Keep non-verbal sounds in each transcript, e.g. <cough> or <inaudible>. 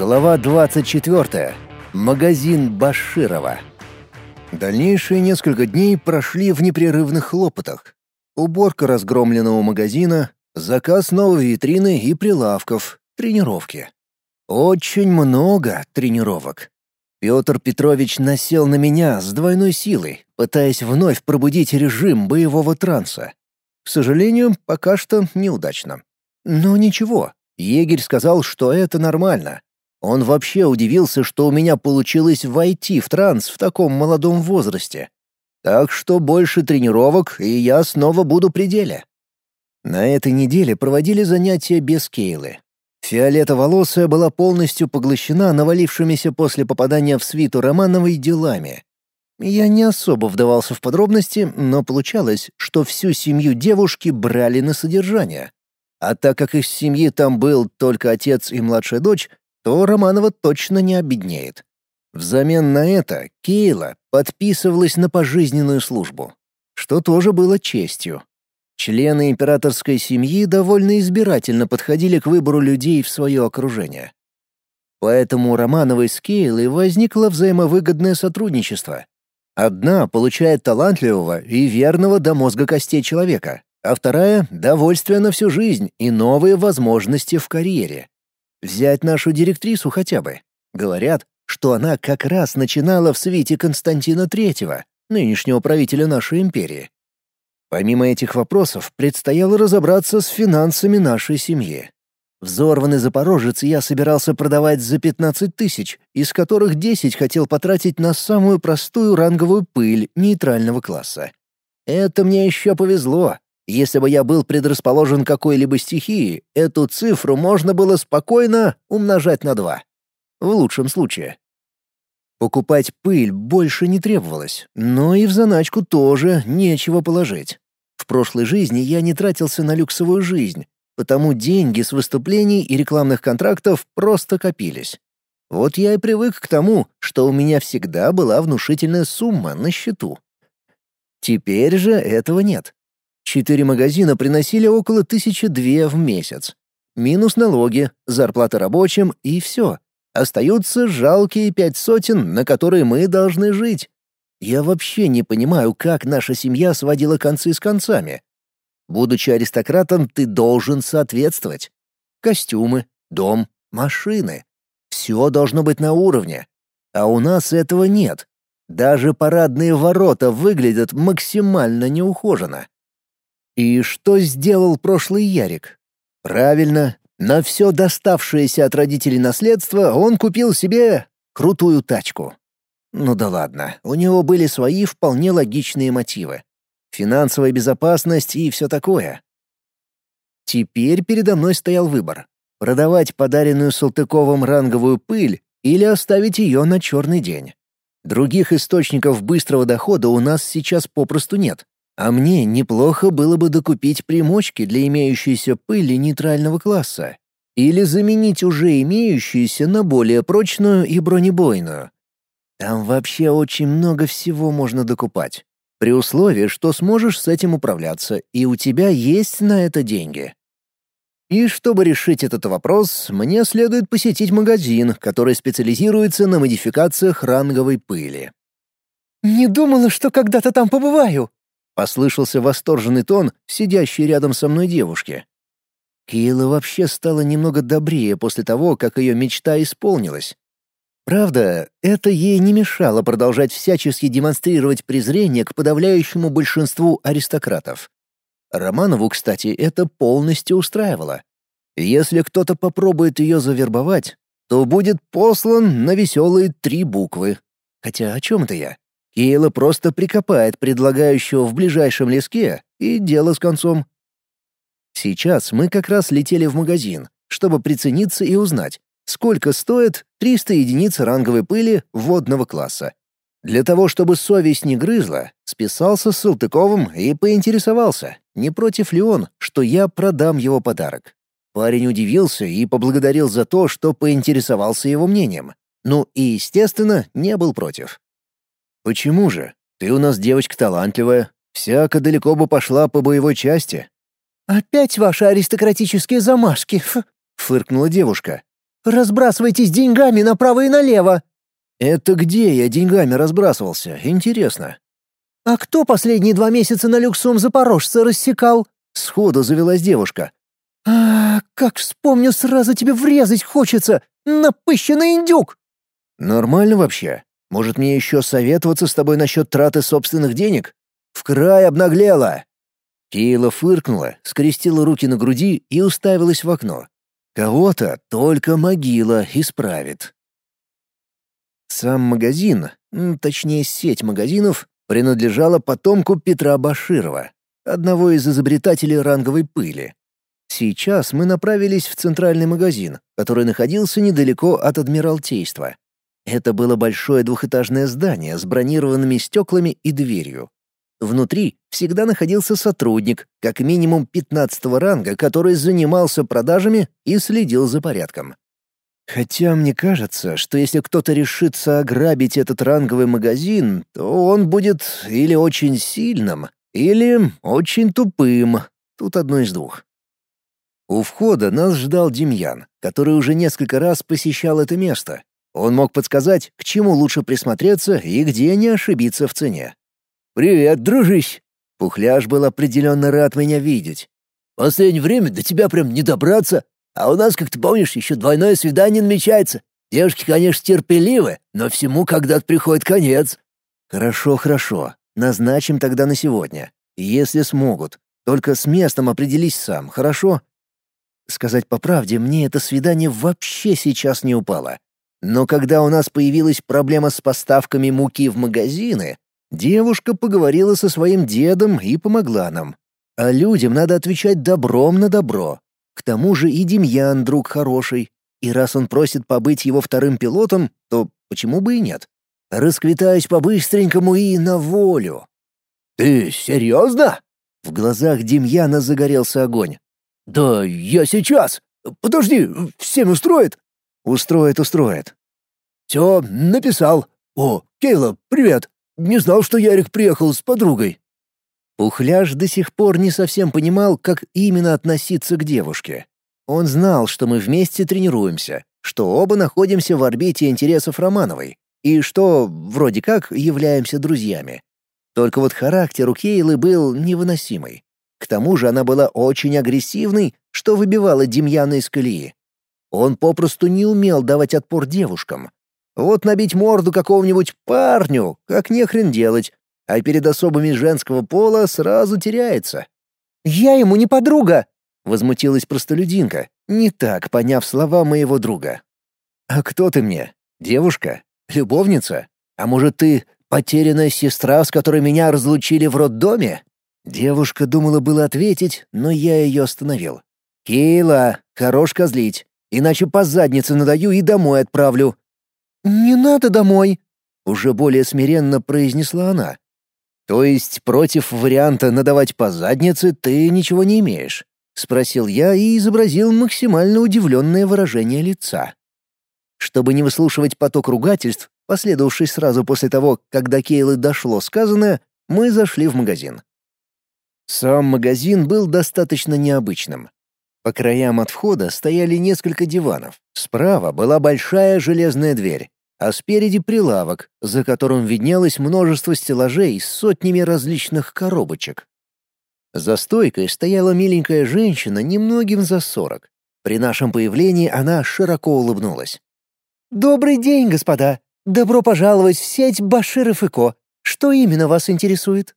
Глава 24. Магазин Баширова. Дальнейшие несколько дней прошли в непрерывных хлопотах. Уборка разгромленного магазина, заказ новой витрины и прилавков, тренировки. Очень много тренировок. Петр Петрович насел на меня с двойной силой, пытаясь вновь пробудить режим боевого транса. К сожалению, пока что неудачно. Но ничего, егерь сказал, что это нормально. Он вообще удивился, что у меня получилось войти в транс в таком молодом возрасте. Так что больше тренировок, и я снова буду при деле. На этой неделе проводили занятия без Кейлы. Фиолетоволосая была полностью поглощена навалившимися после попадания в свиту Романовой делами. Я не особо вдавался в подробности, но получалось, что всю семью девушки брали на содержание. А так как из семьи там был только отец и младшая дочь, то Романова точно не обеднеет. Взамен на это Кейла подписывалась на пожизненную службу, что тоже было честью. Члены императорской семьи довольно избирательно подходили к выбору людей в свое окружение. Поэтому у Романовой с Кейлой возникло взаимовыгодное сотрудничество. Одна получает талантливого и верного до мозга костей человека, а вторая — довольствие на всю жизнь и новые возможности в карьере. Взять нашу директрису хотя бы. Говорят, что она как раз начинала в свете Константина Третьего, нынешнего правителя нашей империи. Помимо этих вопросов, предстояло разобраться с финансами нашей семьи. Взорванный запорожец я собирался продавать за 15 тысяч, из которых 10 хотел потратить на самую простую ранговую пыль нейтрального класса. Это мне еще повезло, если бы я был предрасположен какой-либо стихии, эту цифру можно было спокойно умножать на два. В лучшем случае. Покупать пыль больше не требовалось, но и в заначку тоже нечего положить. В прошлой жизни я не тратился на люксовую жизнь, потому деньги с выступлений и рекламных контрактов просто копились. Вот я и привык к тому, что у меня всегда была внушительная сумма на счету. Теперь же этого нет. Четыре магазина приносили около тысячи две в месяц. Минус налоги, зарплата рабочим и все. Остаются жалкие пять сотен, на которые мы должны жить. Я вообще не понимаю, как наша семья сводила концы с концами. Будучи аристократом, ты должен соответствовать. Костюмы, дом, машины. Все должно быть на уровне. А у нас этого нет. Даже парадные ворота выглядят максимально неухоженно. И что сделал прошлый Ярик? Правильно, на все доставшееся от родителей наследство он купил себе крутую тачку. Ну да ладно, у него были свои вполне логичные мотивы. Финансовая безопасность и все такое. Теперь передо мной стоял выбор — продавать подаренную Салтыковым ранговую пыль или оставить ее на черный день. Других источников быстрого дохода у нас сейчас попросту нет. А мне неплохо было бы докупить примочки для имеющейся пыли нейтрального класса или заменить уже имеющуюся на более прочную и бронебойную. Там вообще очень много всего можно докупать, при условии, что сможешь с этим управляться, и у тебя есть на это деньги. И чтобы решить этот вопрос, мне следует посетить магазин, который специализируется на модификациях ранговой пыли. «Не думала, что когда-то там побываю», Послышался восторженный тон сидящей рядом со мной девушки. Кейла вообще стала немного добрее после того, как ее мечта исполнилась. Правда, это ей не мешало продолжать всячески демонстрировать презрение к подавляющему большинству аристократов. Романову, кстати, это полностью устраивало. Если кто-то попробует ее завербовать, то будет послан на веселые три буквы. Хотя о чем это я? Кейла просто прикопает предлагающего в ближайшем леске, и дело с концом. Сейчас мы как раз летели в магазин, чтобы прицениться и узнать, сколько стоит 300 единиц ранговой пыли водного класса. Для того, чтобы совесть не грызла, списался с Салтыковым и поинтересовался, не против ли он, что я продам его подарок. Парень удивился и поблагодарил за то, что поинтересовался его мнением. Ну и, естественно, не был против. «Почему же? Ты у нас девочка талантливая. Всяко далеко бы пошла по боевой части». «Опять ваши аристократические замашки», <laughs> — фыркнула девушка. Разбрасывайтесь деньгами направо и налево!» «Это где я деньгами разбрасывался? Интересно». «А кто последние два месяца на люксом запорожца рассекал?» Сходу завелась девушка. «А, как вспомню, сразу тебе врезать хочется! Напыщенный индюк!» «Нормально вообще? Может, мне еще советоваться с тобой насчет траты собственных денег? В край обнаглела!» Кейла фыркнула, скрестила руки на груди и уставилась в окно. Кого-то только могила исправит. Сам магазин, точнее сеть магазинов, принадлежала потомку Петра Баширова, одного из изобретателей ранговой пыли. Сейчас мы направились в центральный магазин, который находился недалеко от Адмиралтейства. Это было большое двухэтажное здание с бронированными стеклами и дверью. Внутри всегда находился сотрудник, как минимум 15 ранга, который занимался продажами и следил за порядком. Хотя мне кажется, что если кто-то решится ограбить этот ранговый магазин, то он будет или очень сильным, или очень тупым. Тут одно из двух. У входа нас ждал Демьян, который уже несколько раз посещал это место. Он мог подсказать, к чему лучше присмотреться и где не ошибиться в цене. «Привет, дружище!» Пухляш был определенно рад меня видеть. «Последнее время до тебя прям не добраться, а у нас, как ты помнишь, еще двойное свидание намечается. Девушки, конечно, терпеливы, но всему когда-то приходит конец». «Хорошо, хорошо. Назначим тогда на сегодня. Если смогут. Только с местом определись сам, хорошо?» Сказать по правде, мне это свидание вообще сейчас не упало. Но когда у нас появилась проблема с поставками муки в магазины, девушка поговорила со своим дедом и помогла нам. А людям надо отвечать добром на добро. К тому же и Демьян друг хороший. И раз он просит побыть его вторым пилотом, то почему бы и нет? Расквитаюсь по-быстренькому и на волю. «Ты серьезно?» В глазах Демьяна загорелся огонь. «Да я сейчас! Подожди, всем устроит?» «Устроит, устроит». «Все, написал. О, Кейла, привет. Не знал, что Ярик приехал с подругой». Пухляж до сих пор не совсем понимал, как именно относиться к девушке. Он знал, что мы вместе тренируемся, что оба находимся в орбите интересов Романовой и что, вроде как, являемся друзьями. Только вот характер у Кейлы был невыносимый. К тому же она была очень агрессивной, что выбивала Демьяна из колеи. Он попросту не умел давать отпор девушкам. Вот набить морду какому-нибудь парню, как нехрен делать, а перед особами женского пола сразу теряется. «Я ему не подруга!» — возмутилась простолюдинка, не так поняв слова моего друга. «А кто ты мне? Девушка? Любовница? А может, ты потерянная сестра, с которой меня разлучили в роддоме?» Девушка думала было ответить, но я ее остановил. «Кейла, хорош козлить, иначе по заднице надаю и домой отправлю». «Не надо домой», — уже более смиренно произнесла она. «То есть против варианта надавать по заднице ты ничего не имеешь?» — спросил я и изобразил максимально удивленное выражение лица. Чтобы не выслушивать поток ругательств, последовавший сразу после того, как до Кейлы дошло сказанное, мы зашли в магазин. Сам магазин был достаточно необычным. По краям от входа стояли несколько диванов. Справа была большая железная дверь, а спереди прилавок, за которым виднелось множество стеллажей с сотнями различных коробочек. За стойкой стояла миленькая женщина немногим за сорок. При нашем появлении она широко улыбнулась. «Добрый день, господа! Добро пожаловать в сеть Баширов и Ко. Что именно вас интересует?»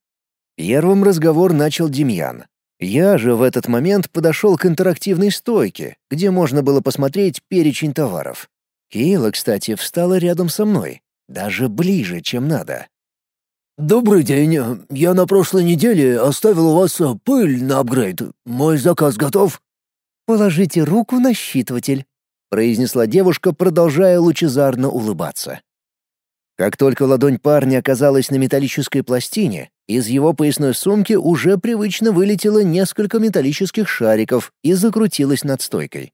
Первым разговор начал Демьян. Я же в этот момент подошел к интерактивной стойке, где можно было посмотреть перечень товаров. Кейла, кстати, встала рядом со мной, даже ближе, чем надо. «Добрый день. Я на прошлой неделе оставил у вас пыль на апгрейд. Мой заказ готов?» «Положите руку на считыватель», — произнесла девушка, продолжая лучезарно улыбаться. Как только ладонь парня оказалась на металлической пластине, из его поясной сумки уже привычно вылетело несколько металлических шариков и закрутилось над стойкой.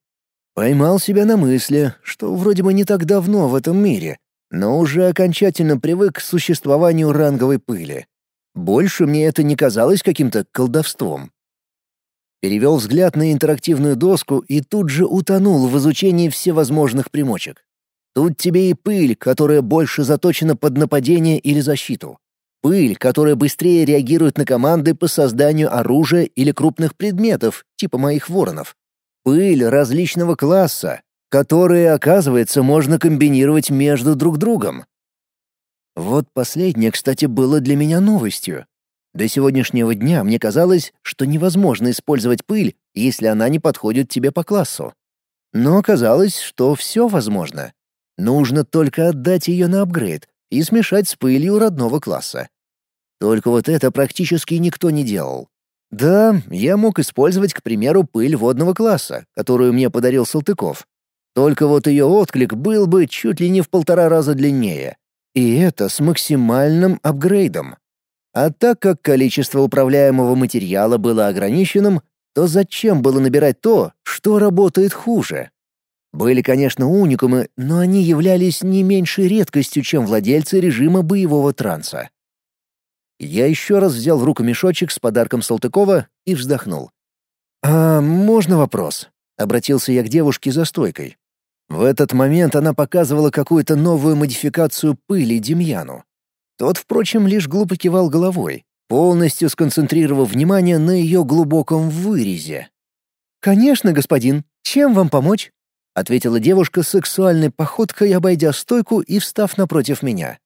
Поймал себя на мысли, что вроде бы не так давно в этом мире, но уже окончательно привык к существованию ранговой пыли. Больше мне это не казалось каким-то колдовством. Перевел взгляд на интерактивную доску и тут же утонул в изучении всевозможных примочек. Тут тебе и пыль, которая больше заточена под нападение или защиту. Пыль, которая быстрее реагирует на команды по созданию оружия или крупных предметов, типа моих воронов. Пыль различного класса, которые, оказывается, можно комбинировать между друг другом. Вот последнее, кстати, было для меня новостью. До сегодняшнего дня мне казалось, что невозможно использовать пыль, если она не подходит тебе по классу. Но оказалось, что все возможно. Нужно только отдать ее на апгрейд и смешать с пылью родного класса. Только вот это практически никто не делал. Да, я мог использовать, к примеру, пыль водного класса, которую мне подарил Салтыков. Только вот ее отклик был бы чуть ли не в полтора раза длиннее. И это с максимальным апгрейдом. А так как количество управляемого материала было ограниченным, то зачем было набирать то, что работает хуже? Были, конечно, уникумы, но они являлись не меньшей редкостью, чем владельцы режима боевого транса. Я еще раз взял в руку мешочек с подарком Салтыкова и вздохнул. «А можно вопрос?» — обратился я к девушке за стойкой. В этот момент она показывала какую-то новую модификацию пыли Демьяну. Тот, впрочем, лишь глупо кивал головой, полностью сконцентрировав внимание на ее глубоком вырезе. «Конечно, господин. Чем вам помочь?» — ответила девушка сексуальной походкой, обойдя стойку и встав напротив меня.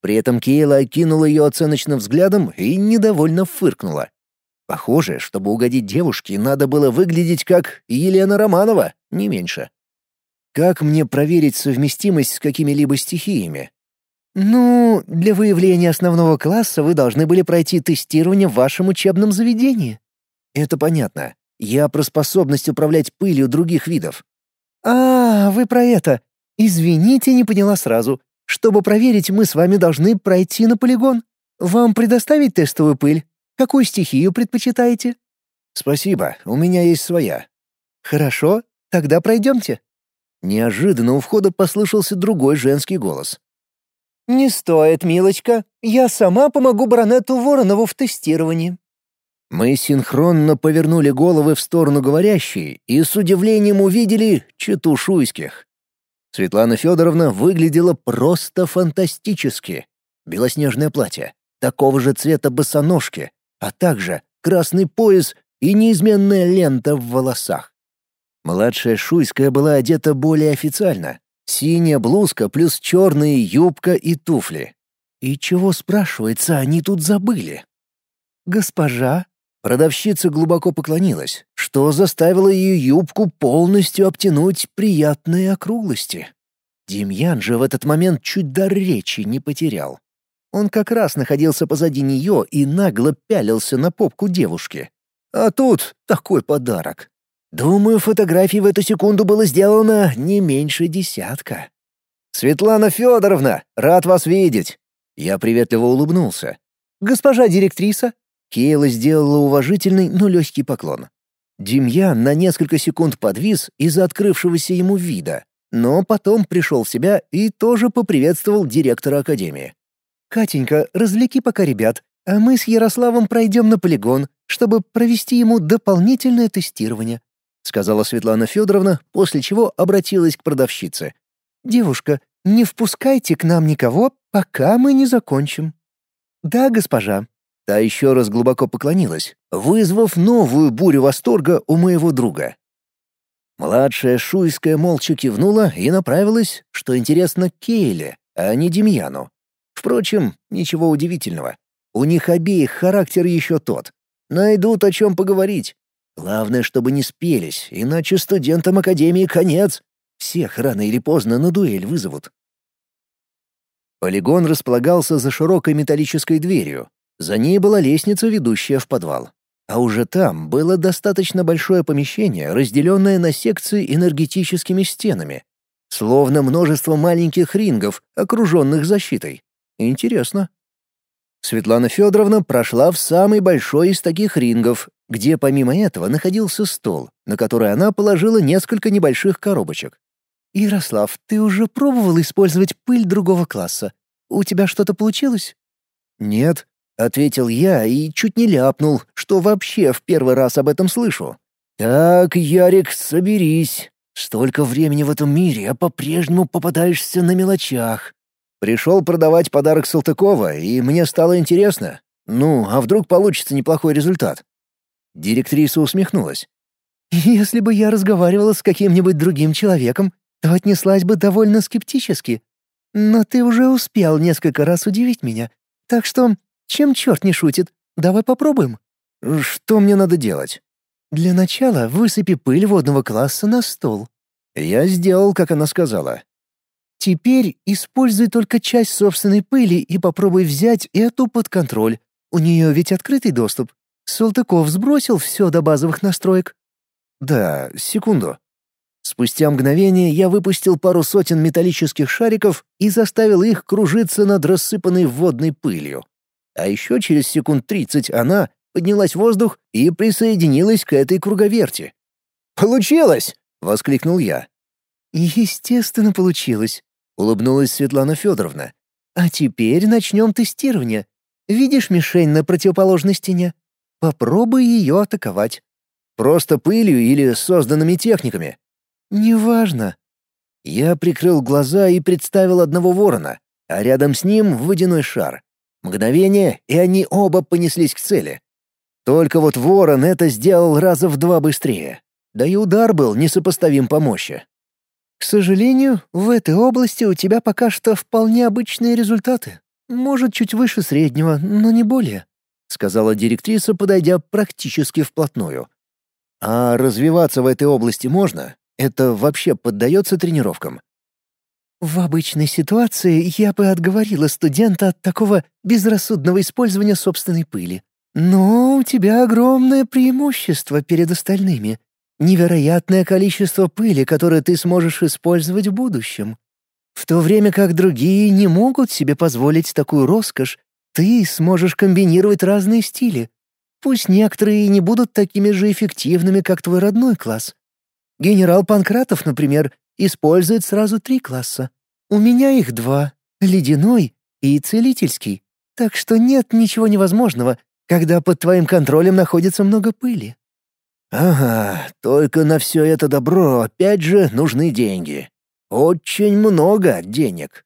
При этом Кейла окинула ее оценочным взглядом и недовольно фыркнула. Похоже, чтобы угодить девушке, надо было выглядеть как Елена Романова, не меньше. Как мне проверить совместимость с какими-либо стихиями? «Ну, для выявления основного класса вы должны были пройти тестирование в вашем учебном заведении». «Это понятно. Я про способность управлять пылью других видов». «А, вы про это. Извините, не поняла сразу. Чтобы проверить, мы с вами должны пройти на полигон. Вам предоставить тестовую пыль? Какую стихию предпочитаете?» «Спасибо, у меня есть своя». «Хорошо, тогда пройдемте». Неожиданно у входа послышался другой женский голос. «Не стоит, милочка. Я сама помогу баронету Воронову в тестировании». Мы синхронно повернули головы в сторону говорящей и с удивлением увидели читу Шуйских. Светлана Федоровна выглядела просто фантастически. Белоснежное платье, такого же цвета босоножки, а также красный пояс и неизменная лента в волосах. Младшая Шуйская была одета более официально, Синяя блузка плюс черные юбка и туфли. И чего, спрашивается, они тут забыли? «Госпожа?» Продавщица глубоко поклонилась, что заставило ее юбку полностью обтянуть приятные округлости. Демьян же в этот момент чуть до речи не потерял. Он как раз находился позади нее и нагло пялился на попку девушки. А тут такой подарок. Думаю, фотографий в эту секунду было сделано не меньше десятка. «Светлана Федоровна, рад вас видеть!» Я приветливо улыбнулся. «Госпожа директриса?» Кейла сделала уважительный, но легкий поклон. Демьян на несколько секунд подвис из-за открывшегося ему вида, но потом пришел в себя и тоже поприветствовал директора академии. «Катенька, развлеки пока ребят, а мы с Ярославом пройдем на полигон, чтобы провести ему дополнительное тестирование сказала Светлана Федоровна, после чего обратилась к продавщице. Девушка, не впускайте к нам никого, пока мы не закончим. Да, госпожа. Та еще раз глубоко поклонилась, вызвав новую бурю восторга у моего друга. Младшая Шуйская молча кивнула и направилась, что интересно, к Кейле, а не Демьяну. Впрочем, ничего удивительного. У них обеих характер еще тот. Найдут о чем поговорить. Главное, чтобы не спелись, иначе студентам Академии конец. Всех рано или поздно на дуэль вызовут. Полигон располагался за широкой металлической дверью. За ней была лестница, ведущая в подвал. А уже там было достаточно большое помещение, разделенное на секции энергетическими стенами. Словно множество маленьких рингов, окруженных защитой. Интересно. Светлана Федоровна прошла в самый большой из таких рингов, где помимо этого находился стол, на который она положила несколько небольших коробочек. «Ярослав, ты уже пробовал использовать пыль другого класса? У тебя что-то получилось?» «Нет. Ответил я и чуть не ляпнул, что вообще в первый раз об этом слышу. Так, Ярик, соберись. Столько времени в этом мире, а по-прежнему попадаешься на мелочах. Пришел продавать подарок Салтыкова, и мне стало интересно. Ну, а вдруг получится неплохой результат? Директриса усмехнулась. «Если бы я разговаривала с каким-нибудь другим человеком, то отнеслась бы довольно скептически. Но ты уже успел несколько раз удивить меня. Так что, чем черт не шутит, давай попробуем». «Что мне надо делать?» «Для начала высыпи пыль водного класса на стол». Я сделал, как она сказала. «Теперь используй только часть собственной пыли и попробуй взять эту под контроль. У нее ведь открытый доступ. Салтыков сбросил все до базовых настроек». «Да, секунду». Спустя мгновение я выпустил пару сотен металлических шариков и заставил их кружиться над рассыпанной водной пылью. А еще через секунд тридцать она поднялась в воздух и присоединилась к этой круговерти. «Получилось!» — воскликнул я. «Естественно, получилось», — улыбнулась Светлана Федоровна. «А теперь начнем тестирование. Видишь мишень на противоположной стене? Попробуй ее атаковать». «Просто пылью или созданными техниками?» «Неважно». Я прикрыл глаза и представил одного ворона, а рядом с ним водяной шар. Мгновение, и они оба понеслись к цели. Только вот ворон это сделал раза в два быстрее. Да и удар был несопоставим по мощи. «К сожалению, в этой области у тебя пока что вполне обычные результаты. Может, чуть выше среднего, но не более», — сказала директриса, подойдя практически вплотную. «А развиваться в этой области можно? Это вообще поддается тренировкам?» В обычной ситуации я бы отговорила студента от такого безрассудного использования собственной пыли. Но у тебя огромное преимущество перед остальными. Невероятное количество пыли, которое ты сможешь использовать в будущем. В то время как другие не могут себе позволить такую роскошь, ты сможешь комбинировать разные стили. Пусть некоторые не будут такими же эффективными, как твой родной класс. Генерал Панкратов, например, использует сразу три класса. У меня их два — ледяной и целительский. Так что нет ничего невозможного, когда под твоим контролем находится много пыли. Ага, только на все это добро опять же нужны деньги. Очень много денег.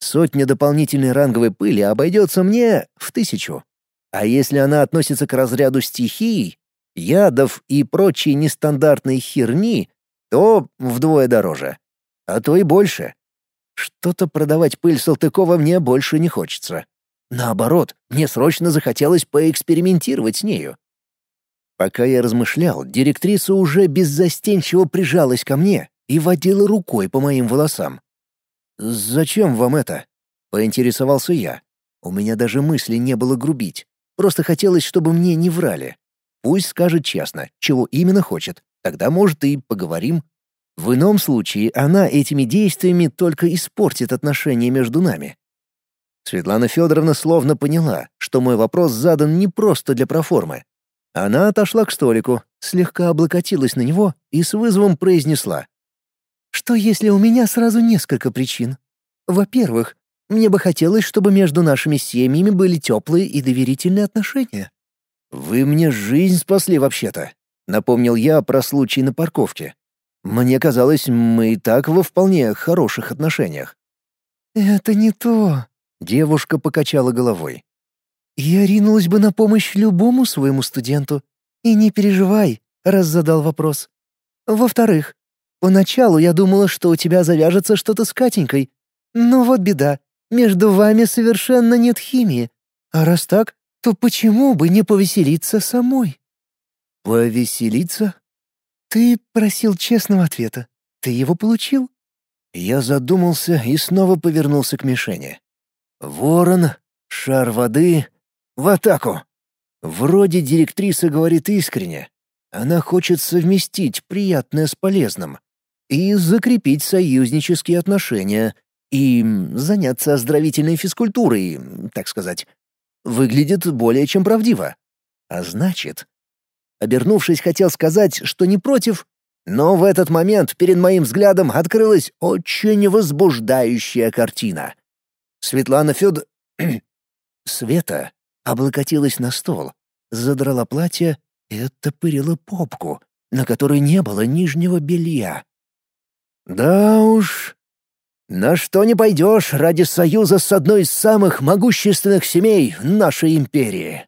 Сотня дополнительной ранговой пыли обойдется мне в тысячу. А если она относится к разряду стихий, ядов и прочей нестандартной херни, то вдвое дороже. А то и больше. Что-то продавать пыль Салтыкова мне больше не хочется. Наоборот, мне срочно захотелось поэкспериментировать с нею. Пока я размышлял, директриса уже беззастенчиво прижалась ко мне и водила рукой по моим волосам. «Зачем вам это?» — поинтересовался я. У меня даже мысли не было грубить. Просто хотелось, чтобы мне не врали. Пусть скажет честно, чего именно хочет. Тогда, может, и поговорим. В ином случае она этими действиями только испортит отношения между нами. Светлана Федоровна словно поняла, что мой вопрос задан не просто для проформы. Она отошла к столику, слегка облокотилась на него и с вызовом произнесла. «Что если у меня сразу несколько причин? Во-первых, мне бы хотелось, чтобы между нашими семьями были теплые и доверительные отношения». «Вы мне жизнь спасли вообще-то», — напомнил я про случай на парковке. «Мне казалось, мы и так во вполне хороших отношениях». «Это не то», Девушка покачала головой. «Я ринулась бы на помощь любому своему студенту. И не переживай, раз задал вопрос. Во-вторых, поначалу я думала, что у тебя завяжется что-то с Катенькой. Но вот беда, между вами совершенно нет химии. А раз так, то почему бы не повеселиться самой?» «Повеселиться?» «Ты просил честного ответа. Ты его получил?» Я задумался и снова повернулся к мишени. Ворон, шар воды, в атаку. Вроде директриса говорит искренне. Она хочет совместить приятное с полезным и закрепить союзнические отношения и заняться оздоровительной физкультурой, так сказать. Выглядит более чем правдиво. А значит... Обернувшись, хотел сказать, что не против, но в этот момент перед моим взглядом открылась очень возбуждающая картина — Светлана Фёд... <clears throat> Света облокотилась на стол, задрала платье и оттопырила попку, на которой не было нижнего белья. «Да уж, на что не пойдешь ради союза с одной из самых могущественных семей нашей империи».